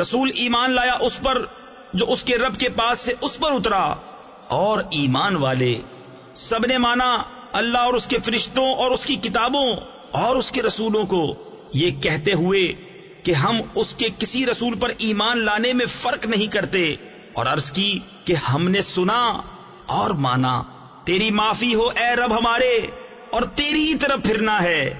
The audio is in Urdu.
رسول ایمان لایا اس پر جو اس کے رب کے پاس سے اس پر اترا اور ایمان والے سب نے مانا اللہ اور اس کے فرشتوں اور اس کی کتابوں اور اس کے رسولوں کو۔ یہ کہتے ہوئے کہ ہم اس کے کسی رسول پر ایمان لانے میں فرق نہیں کرتے اور عرض کی کہ ہم نے سنا اور مانا، تیری معافی ہو اے رب ہمارے اور تیری طرف پھرنا ہے۔